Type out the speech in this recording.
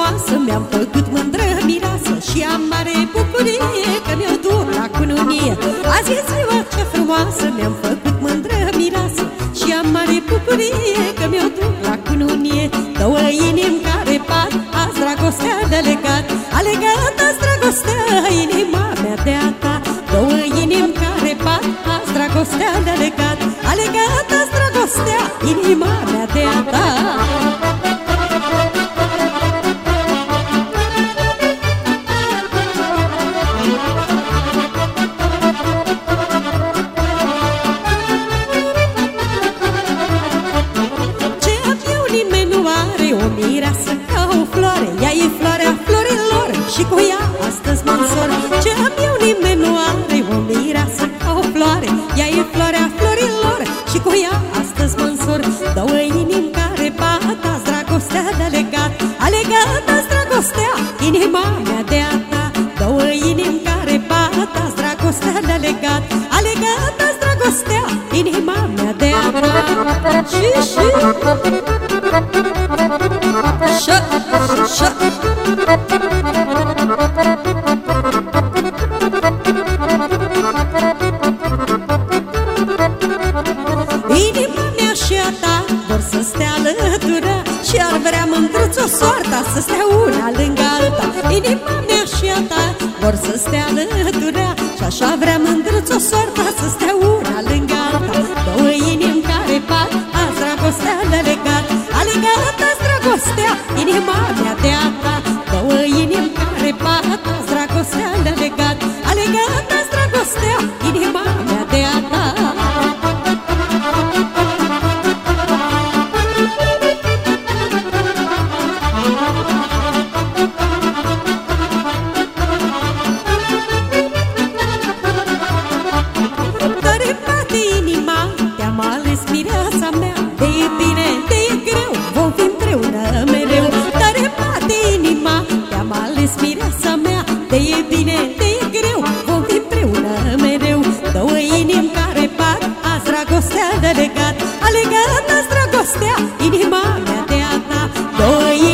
frumoasă Mi-am făcut mândră mireasă Și am mare bucurie Că mi-o duc la cununie. Azi e ziua cea frumoasă Mi-am făcut mândră mireasă Și am mare bucurie Că mi-o duc la cununie. Două inimi care bat Azi dragostea de legat. A legat azi dragostea Inima mea de a ta. Două inimi care bat Azi dragostea de legat. A legat azi dragostea Inima mea de a ta o floare Ea e floarea florilor și cu ea astăzi mă însor. Ce am eu nimeni nu are o mireasă ca o floare Ea e floarea florilor și cu ea astăzi mă însor. Două inimi care bat azi dragostea de legat A legat azi dragostea inima mea de a ta. Două inimi care bat azi dragostea de legat A legat azi dragostea inima mea de a ta. Și, și. Așa, așa Inima mea și a ta vor să stea alătură Și ar vrea mândruț-o soarta să stea una lângă alta. Inima mea și a ta vor să stea alătură Și așa vrea mândruț-o soarta să stea una lângă alta. Două inimi care dragostea, de greu Vom fi preună mereu. Două inimi care par Azi dragostea de legat. A legat a dragostea Inima mea de a ta. Două inimi